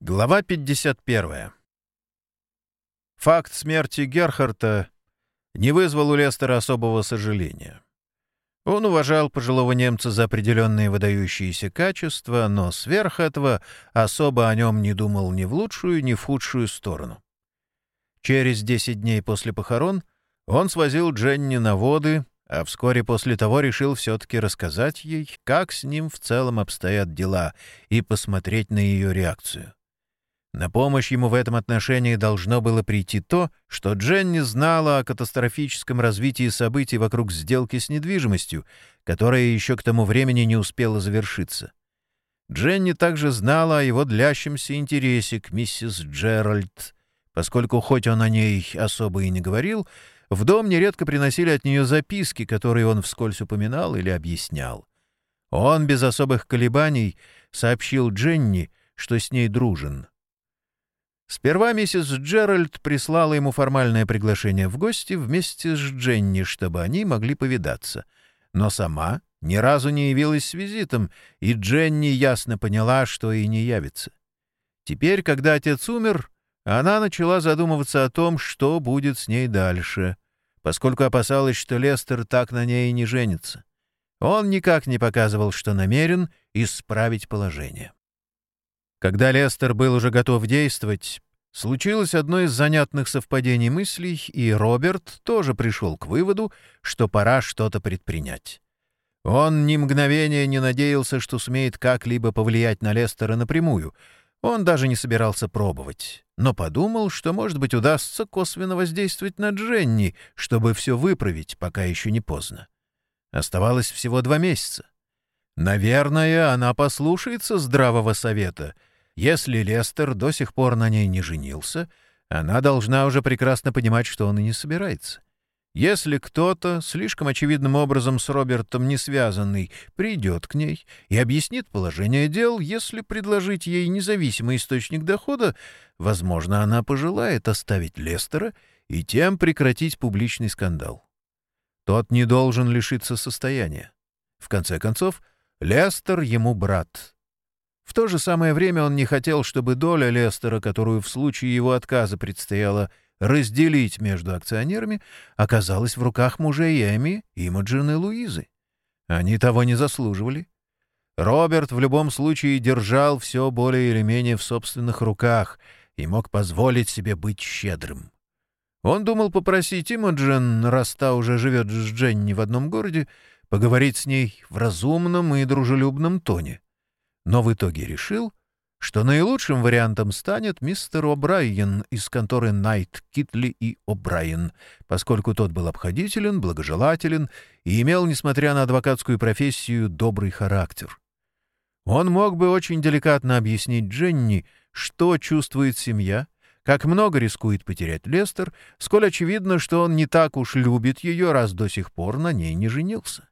Глава 51. Факт смерти Герхарта не вызвал у Лестера особого сожаления. Он уважал пожилого немца за определенные выдающиеся качества, но сверх этого особо о нем не думал ни в лучшую, ни в худшую сторону. Через 10 дней после похорон он свозил Дженни на воды, а вскоре после того решил все-таки рассказать ей, как с ним в целом обстоят дела, и посмотреть на ее реакцию. На помощь ему в этом отношении должно было прийти то, что Дженни знала о катастрофическом развитии событий вокруг сделки с недвижимостью, которая еще к тому времени не успела завершиться. Дженни также знала о его длящемся интересе к миссис Джеральд, поскольку хоть он о ней особо и не говорил, в дом нередко приносили от нее записки, которые он вскользь упоминал или объяснял. Он без особых колебаний сообщил Дженни, что с ней дружен — Сперва миссис Джеральд прислала ему формальное приглашение в гости вместе с Дженни, чтобы они могли повидаться. Но сама ни разу не явилась с визитом, и Дженни ясно поняла, что и не явится. Теперь, когда отец умер, она начала задумываться о том, что будет с ней дальше, поскольку опасалась, что Лестер так на ней не женится. Он никак не показывал, что намерен исправить положение. Когда Лестер был уже готов действовать, случилось одно из занятных совпадений мыслей, и Роберт тоже пришел к выводу, что пора что-то предпринять. Он ни мгновения не надеялся, что сумеет как-либо повлиять на Лестера напрямую. Он даже не собирался пробовать, но подумал, что, может быть, удастся косвенно воздействовать на Дженни, чтобы все выправить, пока еще не поздно. Оставалось всего два месяца. Наверное, она послушается здравого совета — если Лестер до сих пор на ней не женился, она должна уже прекрасно понимать, что он и не собирается. Если кто-то, слишком очевидным образом с Робертом не связанный, придет к ней и объяснит положение дел, если предложить ей независимый источник дохода, возможно, она пожелает оставить Лестера и тем прекратить публичный скандал. Тот не должен лишиться состояния. В конце концов, Лестер ему брат, в то же самое время он не хотел, чтобы доля Лестера, которую в случае его отказа предстояло разделить между акционерами, оказалась в руках мужей Эми, Имаджин и Луизы. Они того не заслуживали. Роберт в любом случае держал все более или менее в собственных руках и мог позволить себе быть щедрым. Он думал попросить Имаджин, раз та уже живет с Дженни в одном городе, поговорить с ней в разумном и дружелюбном тоне но в итоге решил, что наилучшим вариантом станет мистер О'Брайен из конторы Найт, Китли и О'Брайен, поскольку тот был обходителен, благожелателен и имел, несмотря на адвокатскую профессию, добрый характер. Он мог бы очень деликатно объяснить Дженни, что чувствует семья, как много рискует потерять Лестер, сколь очевидно, что он не так уж любит ее, раз до сих пор на ней не женился.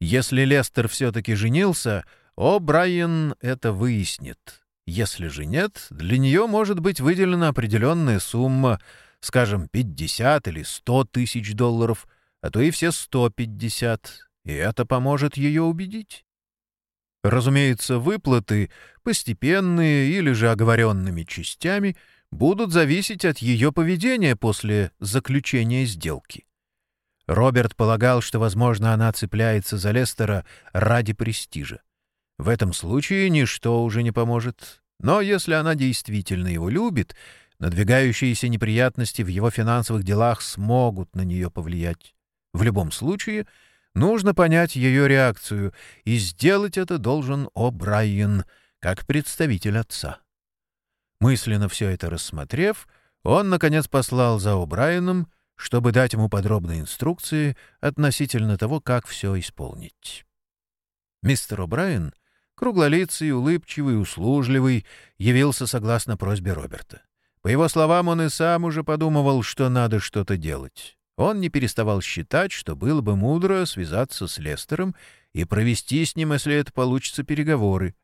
Если Лестер все-таки женился — о, Брайан это выяснит. Если же нет, для нее может быть выделена определенная сумма, скажем, 50 или 100 тысяч долларов, а то и все 150, и это поможет ее убедить. Разумеется, выплаты, постепенные или же оговоренными частями, будут зависеть от ее поведения после заключения сделки. Роберт полагал, что, возможно, она цепляется за Лестера ради престижа. В этом случае ничто уже не поможет. Но если она действительно его любит, надвигающиеся неприятности в его финансовых делах смогут на нее повлиять. В любом случае, нужно понять ее реакцию, и сделать это должен О'Брайен, как представитель отца. Мысленно все это рассмотрев, он, наконец, послал за О'Брайеном, чтобы дать ему подробные инструкции относительно того, как все исполнить. Мистер О'Брайен Круглолицый, улыбчивый, услужливый, явился согласно просьбе Роберта. По его словам, он и сам уже подумывал, что надо что-то делать. Он не переставал считать, что было бы мудро связаться с Лестером и провести с ним, если это получится, переговоры.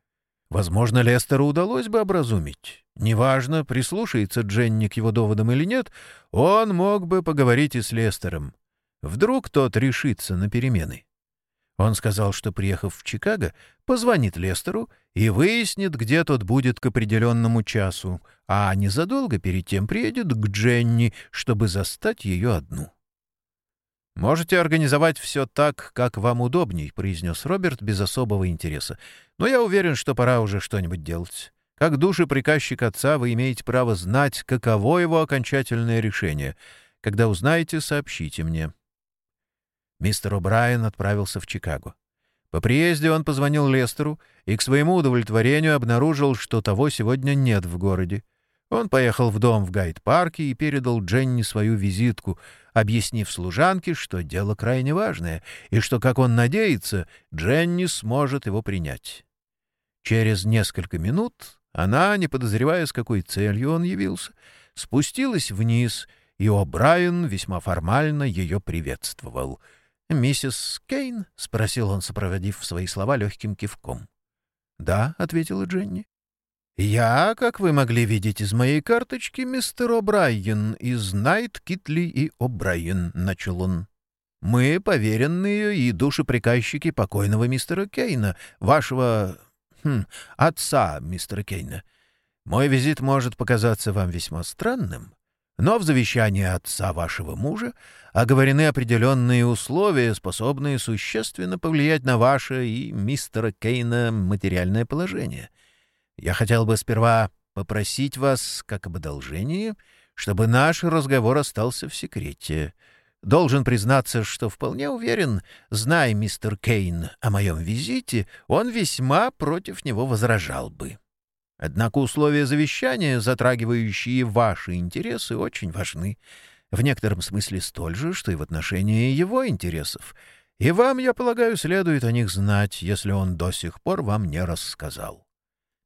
Возможно, Лестеру удалось бы образумить. Неважно, прислушается Дженни к его доводам или нет, он мог бы поговорить и с Лестером. Вдруг тот решится на перемены. Он сказал, что, приехав в Чикаго, позвонит Лестеру и выяснит, где тот будет к определенному часу, а незадолго перед тем приедет к Дженни, чтобы застать ее одну. «Можете организовать все так, как вам удобней», — произнес Роберт без особого интереса. «Но я уверен, что пора уже что-нибудь делать. Как души приказчик отца вы имеете право знать, каково его окончательное решение. Когда узнаете, сообщите мне». Мистер О'Брайен отправился в Чикаго. По приезде он позвонил Лестеру и к своему удовлетворению обнаружил, что того сегодня нет в городе. Он поехал в дом в Гайд-парке и передал Дженни свою визитку, объяснив служанке, что дело крайне важное, и что, как он надеется, Дженни сможет его принять. Через несколько минут она, не подозревая, с какой целью он явился, спустилась вниз, и О'Брайен весьма формально ее приветствовал. «Миссис Кейн?» — спросил он, сопроводив свои слова легким кивком. «Да», — ответила Дженни. «Я, как вы могли видеть из моей карточки, мистер О'Брайен из Найт, Китли и О'Брайен», — начал он. «Мы поверенные и душеприказчики покойного мистера Кейна, вашего... Хм, отца мистера Кейна. Мой визит может показаться вам весьма странным, но в завещании отца вашего мужа оговорены определенные условия, способные существенно повлиять на ваше и мистера Кейна материальное положение». Я хотел бы сперва попросить вас, как об одолжении, чтобы наш разговор остался в секрете. Должен признаться, что вполне уверен, зная мистер Кейн о моем визите, он весьма против него возражал бы. Однако условия завещания, затрагивающие ваши интересы, очень важны. В некотором смысле столь же, что и в отношении его интересов. И вам, я полагаю, следует о них знать, если он до сих пор вам не рассказал.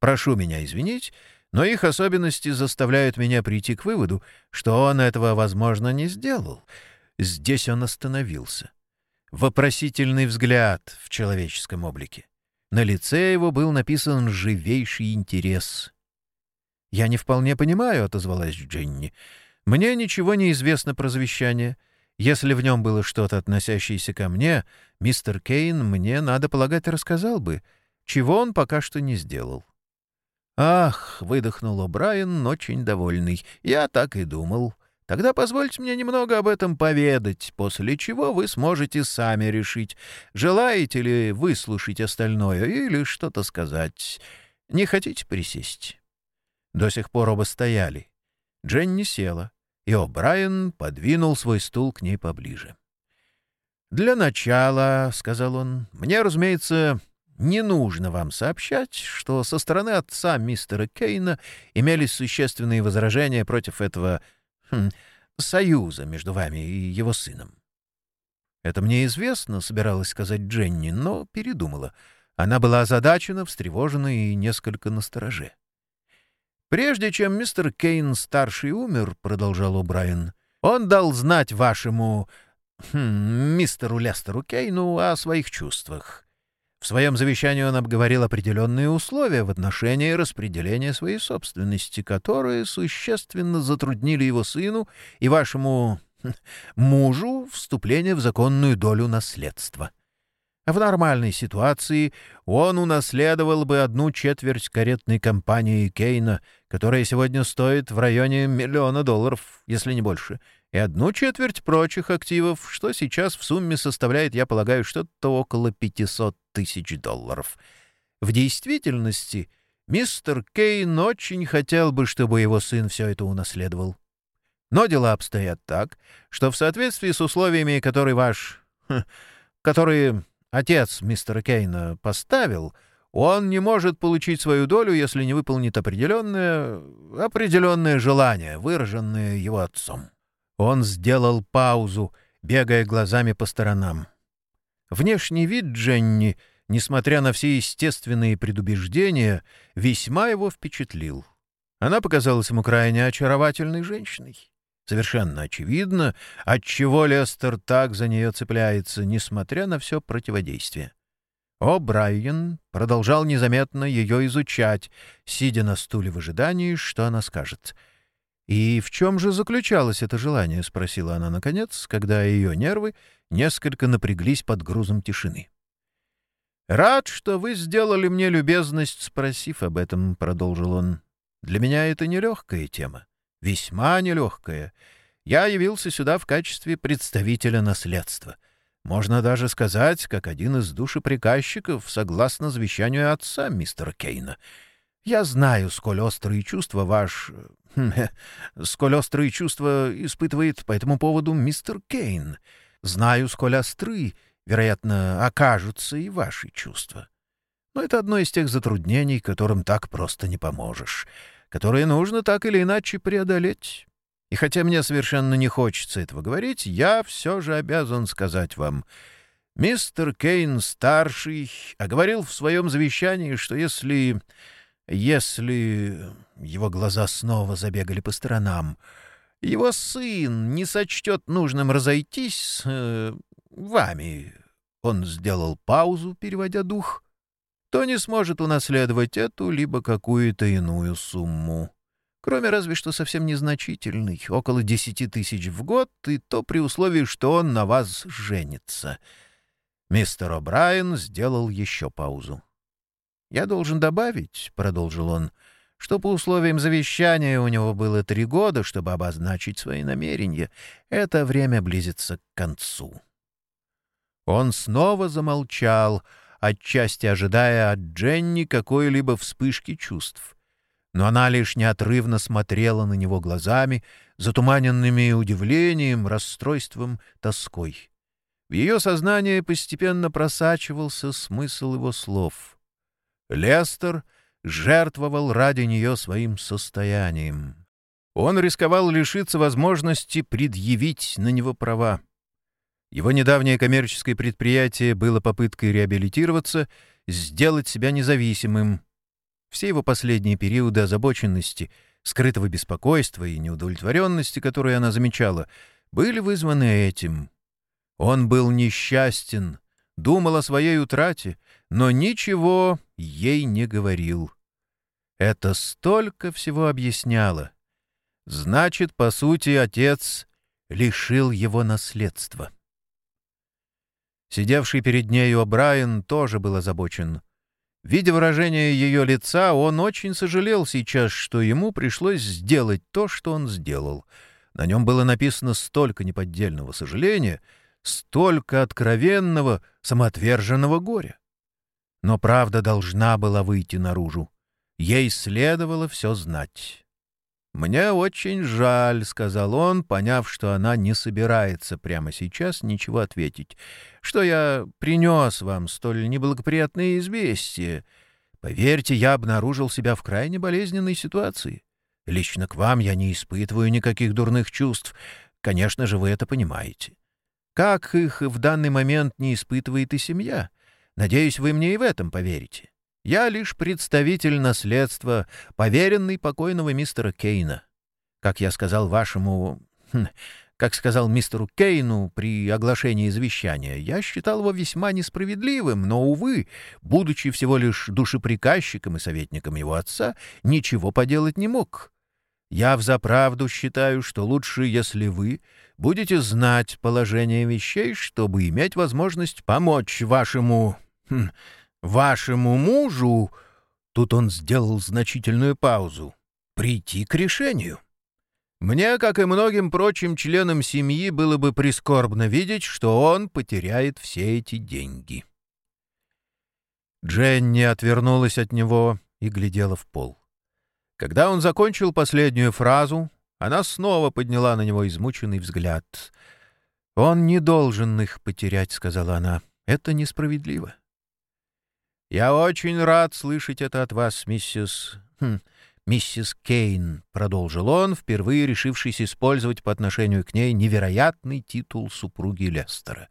Прошу меня извинить, но их особенности заставляют меня прийти к выводу, что он этого, возможно, не сделал. Здесь он остановился. Вопросительный взгляд в человеческом облике. На лице его был написан живейший интерес. «Я не вполне понимаю», — отозвалась Дженни. «Мне ничего не известно про завещание. Если в нем было что-то, относящееся ко мне, мистер Кейн, мне, надо полагать, рассказал бы, чего он пока что не сделал». «Ах!» — выдохнул О'Брайен, очень довольный. «Я так и думал. Тогда позвольте мне немного об этом поведать, после чего вы сможете сами решить, желаете ли выслушать остальное или что-то сказать. Не хотите присесть?» До сих пор оба стояли. Дженни села, и О'Брайен подвинул свой стул к ней поближе. «Для начала, — сказал он, — мне, разумеется, не нужно вам сообщать, что со стороны отца мистера Кейна имелись существенные возражения против этого хм, союза между вами и его сыном. «Это мне известно», — собиралась сказать Дженни, но передумала. Она была озадачена, встревожена и несколько настороже. «Прежде чем мистер Кейн-старший умер», — продолжал О'Брайен, — «он дал знать вашему хм, мистеру Лестеру Кейну о своих чувствах». В своем завещании он обговорил определенные условия в отношении распределения своей собственности, которые существенно затруднили его сыну и вашему хм, мужу вступление в законную долю наследства. В нормальной ситуации он унаследовал бы одну четверть каретной компании Кейна, которая сегодня стоит в районе миллиона долларов, если не больше — и одну четверть прочих активов, что сейчас в сумме составляет, я полагаю, что-то около 500 тысяч долларов. В действительности, мистер Кейн очень хотел бы, чтобы его сын все это унаследовал. Но дела обстоят так, что в соответствии с условиями, которые ваш... Хм, которые отец мистера Кейна поставил, он не может получить свою долю, если не выполнит определенное... определенное желание, выраженное его отцом. Он сделал паузу, бегая глазами по сторонам. Внешний вид Дженни, несмотря на все естественные предубеждения, весьма его впечатлил. Она показалась ему крайне очаровательной женщиной. Совершенно очевидно, отчего Лестер так за нее цепляется, несмотря на все противодействие. О, Брайан продолжал незаметно ее изучать, сидя на стуле в ожидании, что она скажет — «И в чем же заключалось это желание?» — спросила она наконец, когда ее нервы несколько напряглись под грузом тишины. «Рад, что вы сделали мне любезность, спросив об этом», — продолжил он. «Для меня это нелегкая тема, весьма нелегкая. Я явился сюда в качестве представителя наследства. Можно даже сказать, как один из душеприказчиков, согласно завещанию отца мистера Кейна. Я знаю, сколь острые чувства ваш... Хм, сколь острые чувства испытывает по этому поводу мистер Кейн. Знаю, сколь остры, вероятно, окажутся и ваши чувства. Но это одно из тех затруднений, которым так просто не поможешь, которые нужно так или иначе преодолеть. И хотя мне совершенно не хочется этого говорить, я все же обязан сказать вам. Мистер Кейн-старший оговорил в своем завещании, что если... если... Его глаза снова забегали по сторонам. Его сын не сочтет нужным разойтись с э, вами. Он сделал паузу, переводя дух. То не сможет унаследовать эту либо какую-то иную сумму кроме разве что совсем незначительный, около десяти тысяч в год, и то при условии, что он на вас женится. Мистер О'Брайен сделал еще паузу. «Я должен добавить», — продолжил он, — что по условиям завещания у него было три года, чтобы обозначить свои намерения. Это время близится к концу. Он снова замолчал, отчасти ожидая от Дженни какой-либо вспышки чувств — но она лишь неотрывно смотрела на него глазами, затуманенными удивлением, расстройством, тоской. В ее сознание постепенно просачивался смысл его слов. Лестер жертвовал ради нее своим состоянием. Он рисковал лишиться возможности предъявить на него права. Его недавнее коммерческое предприятие было попыткой реабилитироваться, сделать себя независимым — все его последние периоды озабоченности, скрытого беспокойства и неудовлетворенности, которые она замечала, были вызваны этим. Он был несчастен, думал о своей утрате, но ничего ей не говорил. Это столько всего объясняло. Значит, по сути, отец лишил его наследства. Сидевший перед нею Брайан тоже был озабочен — Видя выражение ее лица, он очень сожалел сейчас, что ему пришлось сделать то, что он сделал. На нем было написано столько неподдельного сожаления, столько откровенного, самоотверженного горя. Но правда должна была выйти наружу. Ей следовало все знать. «Мне очень жаль», — сказал он, поняв, что она не собирается прямо сейчас ничего ответить, «что я принес вам столь неблагоприятные известия. Поверьте, я обнаружил себя в крайне болезненной ситуации. Лично к вам я не испытываю никаких дурных чувств. Конечно же, вы это понимаете. Как их в данный момент не испытывает и семья? Надеюсь, вы мне и в этом поверите. Я лишь представитель наследства, поверенный покойного мистера Кейна. Как я сказал вашему... Хм, как сказал мистеру Кейну при оглашении завещания, я считал его весьма несправедливым, но, увы, будучи всего лишь душеприказчиком и советником его отца, ничего поделать не мог. Я взаправду считаю, что лучше, если вы будете знать положение вещей, чтобы иметь возможность помочь вашему... Хм, вашему мужу...» Тут он сделал значительную паузу. «Прийти к решению». Мне, как и многим прочим членам семьи, было бы прискорбно видеть, что он потеряет все эти деньги. Дженни отвернулась от него и глядела в пол. Когда он закончил последнюю фразу, она снова подняла на него измученный взгляд. «Он не должен их потерять», — сказала она. «Это несправедливо». «Я очень рад слышать это от вас, миссис... Хм, миссис Кейн», — продолжил он, впервые решившись использовать по отношению к ней невероятный титул супруги Лестера.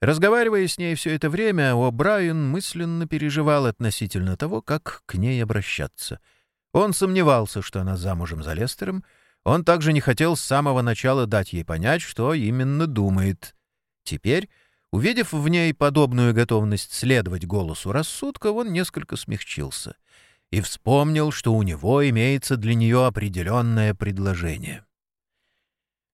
Разговаривая с ней все это время, О'Брайен мысленно переживал относительно того, как к ней обращаться. Он сомневался, что она замужем за Лестером, он также не хотел с самого начала дать ей понять, что именно думает. Теперь Увидев в ней подобную готовность следовать голосу рассудка, он несколько смягчился и вспомнил, что у него имеется для нее определенное предложение.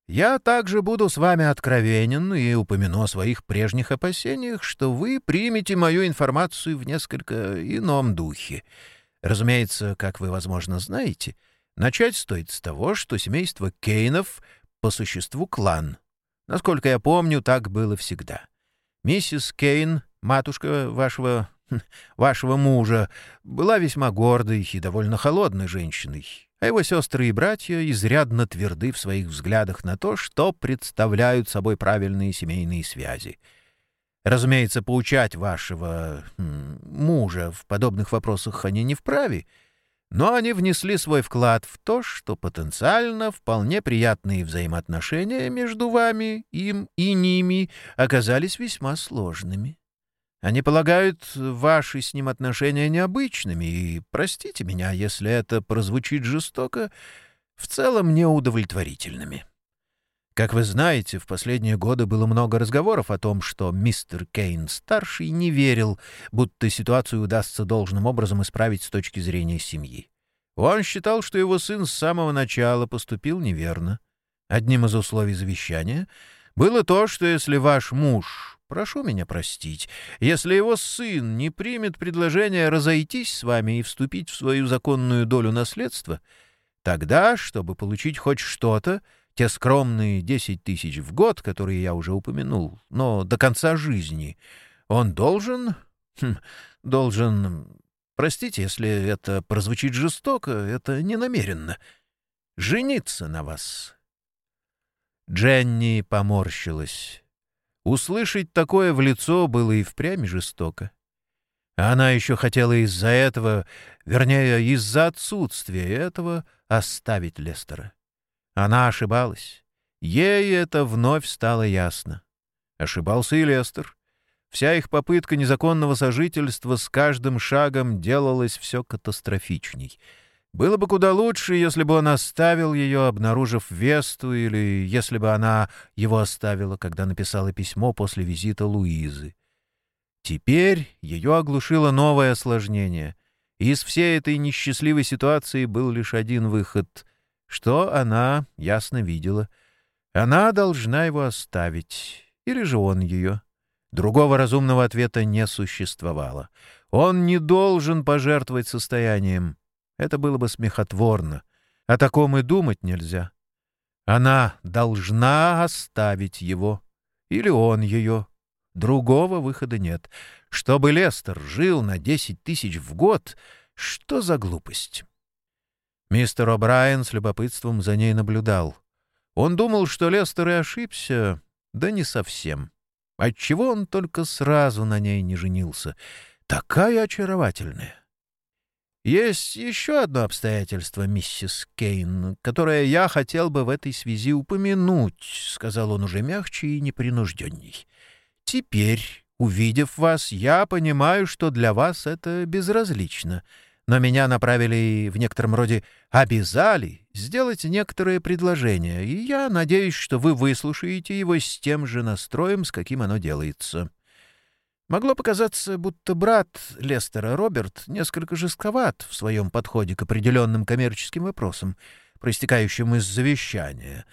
Я также буду с вами откровенен и упомяну о своих прежних опасениях, что вы примете мою информацию в несколько ином духе. Разумеется, как вы, возможно, знаете, начать стоит с того, что семейство Кейнов по существу клан. Насколько я помню, так было всегда. Миссис Кейн, матушка вашего вашего мужа, была весьма гордой и довольно холодной женщиной, а его сестры и братья изрядно тверды в своих взглядах на то, что представляют собой правильные семейные связи. Разумеется, поучать вашего мужа в подобных вопросах они не вправе, но они внесли свой вклад в то, что потенциально вполне приятные взаимоотношения между вами, им и ними оказались весьма сложными. Они полагают ваши с ним отношения необычными, и, простите меня, если это прозвучит жестоко, в целом неудовлетворительными. Как вы знаете, в последние годы было много разговоров о том, что мистер Кейн-старший не верил, будто ситуацию удастся должным образом исправить с точки зрения семьи. Он считал, что его сын с самого начала поступил неверно. Одним из условий завещания было то, что если ваш муж Прошу меня простить, если его сын не примет предложение разойтись с вами и вступить в свою законную долю наследства, тогда, чтобы получить хоть что-то, те скромные десять тысяч в год, которые я уже упомянул, но до конца жизни, он должен... Хм, должен... Простите, если это прозвучит жестоко, это не намеренно. Жениться на вас. Дженни поморщилась. Услышать такое в лицо было и впрямь жестоко. Она еще хотела из-за этого, вернее, из-за отсутствия этого, оставить Лестера. Она ошибалась. Ей это вновь стало ясно. Ошибался и Лестер. Вся их попытка незаконного сожительства с каждым шагом делалась все катастрофичней — было бы куда лучше, если бы он оставил ее, обнаружив Весту, или если бы она его оставила, когда написала письмо после визита Луизы. Теперь ее оглушило новое осложнение. Из всей этой несчастливой ситуации был лишь один выход, что она ясно видела. Она должна его оставить, или же он ее. Другого разумного ответа не существовало. Он не должен пожертвовать состоянием. Это было бы смехотворно. О таком и думать нельзя. Она должна оставить его. Или он ее. Другого выхода нет. Чтобы Лестер жил на десять тысяч в год, что за глупость? Мистер О'Брайен с любопытством за ней наблюдал. Он думал, что Лестер и ошибся, да не совсем. Отчего он только сразу на ней не женился? Такая очаровательная. Есть еще одно обстоятельство, миссис Кейн, которое я хотел бы в этой связи упомянуть, — сказал он уже мягче и непринужденней. Теперь, увидев вас, я понимаю, что для вас это безразлично, но меня направили в некотором роде обязали сделать некоторые предложения, и я надеюсь, что вы выслушаете его с тем же настроем, с каким оно делается. Могло показаться, будто брат Лестера, Роберт, несколько жестковат в своем подходе к определенным коммерческим вопросам, проистекающим из завещания.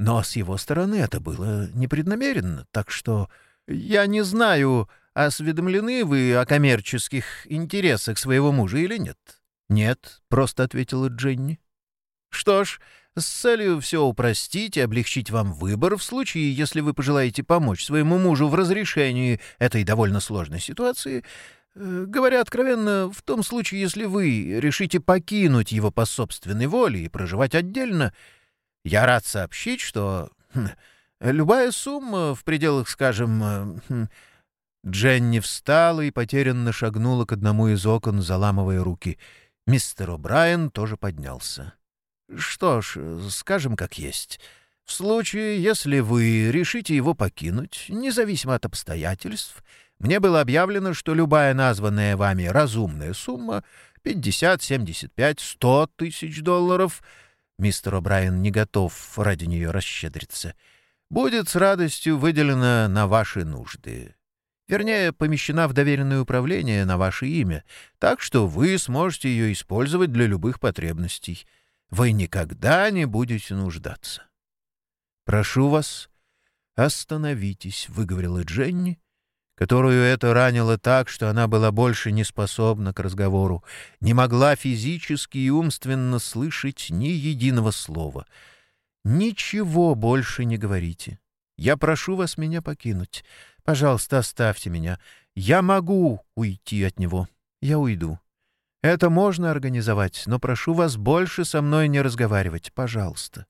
Но с его стороны это было непреднамеренно, так что я не знаю, осведомлены вы о коммерческих интересах своего мужа или нет. «Нет», — просто ответила Дженни. «Что ж, с целью все упростить и облегчить вам выбор в случае, если вы пожелаете помочь своему мужу в разрешении этой довольно сложной ситуации, э, говоря откровенно, в том случае, если вы решите покинуть его по собственной воле и проживать отдельно, я рад сообщить, что хм, любая сумма в пределах, скажем... Дженни встала и потерянно шагнула к одному из окон, заламывая руки. Мистер О'Брайен тоже поднялся. Что ж, скажем как есть. В случае, если вы решите его покинуть, независимо от обстоятельств, мне было объявлено, что любая названная вами разумная сумма — 50, 75, 100 тысяч долларов — мистер О'Брайен не готов ради нее расщедриться — будет с радостью выделена на ваши нужды. Вернее, помещена в доверенное управление на ваше имя, так что вы сможете ее использовать для любых потребностей — вы никогда не будете нуждаться. «Прошу вас, остановитесь», — выговорила Дженни, которую это ранило так, что она была больше не способна к разговору, не могла физически и умственно слышать ни единого слова. «Ничего больше не говорите. Я прошу вас меня покинуть. Пожалуйста, оставьте меня. Я могу уйти от него. Я уйду. Это можно организовать, но прошу вас больше со мной не разговаривать, пожалуйста.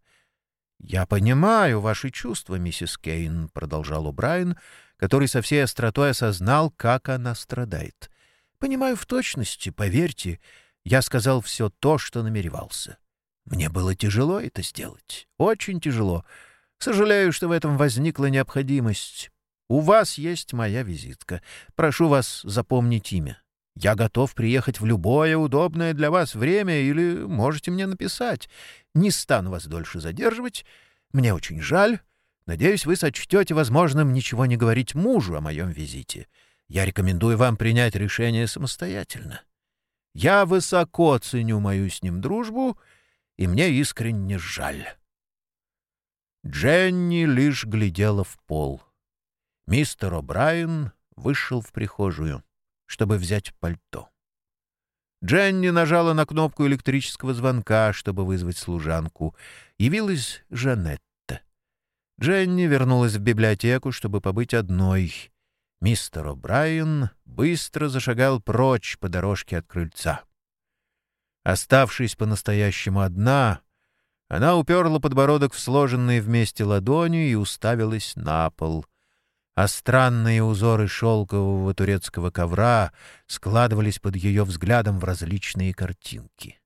«Я понимаю ваши чувства, миссис Кейн», — продолжал О'Брайен, который со всей остротой осознал, как она страдает. «Понимаю в точности, поверьте, я сказал все то, что намеревался. Мне было тяжело это сделать, очень тяжело. Сожалею, что в этом возникла необходимость. У вас есть моя визитка. Прошу вас запомнить имя. Я готов приехать в любое удобное для вас время или можете мне написать. Не стану вас дольше задерживать. Мне очень жаль. Надеюсь, вы сочтете возможным ничего не говорить мужу о моем визите. Я рекомендую вам принять решение самостоятельно. Я высоко ценю мою с ним дружбу, и мне искренне жаль». Дженни лишь глядела в пол. Мистер О'Брайен вышел в прихожую чтобы взять пальто. Дженни нажала на кнопку электрического звонка, чтобы вызвать служанку. Явилась Жанетта. Дженни вернулась в библиотеку, чтобы побыть одной. Мистер О'Брайен быстро зашагал прочь по дорожке от крыльца. Оставшись по-настоящему одна, она уперла подбородок в сложенные вместе ладони и уставилась на пол а странные узоры шелкового турецкого ковра складывались под ее взглядом в различные картинки.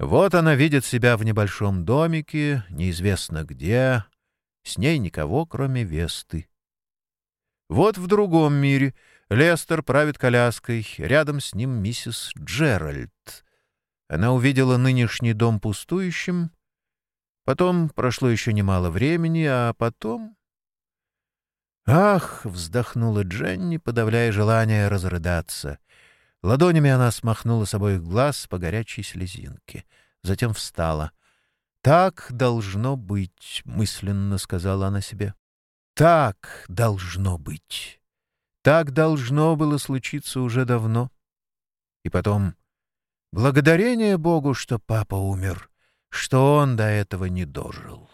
Вот она видит себя в небольшом домике, неизвестно где, с ней никого, кроме Весты. Вот в другом мире Лестер правит коляской, рядом с ним миссис Джеральд. Она увидела нынешний дом пустующим, потом прошло еще немало времени, а потом... «Ах!» — вздохнула Дженни, подавляя желание разрыдаться. Ладонями она смахнула с обоих глаз по горячей слезинке. Затем встала. «Так должно быть», — мысленно сказала она себе. «Так должно быть. Так должно было случиться уже давно. И потом, благодарение Богу, что папа умер, что он до этого не дожил».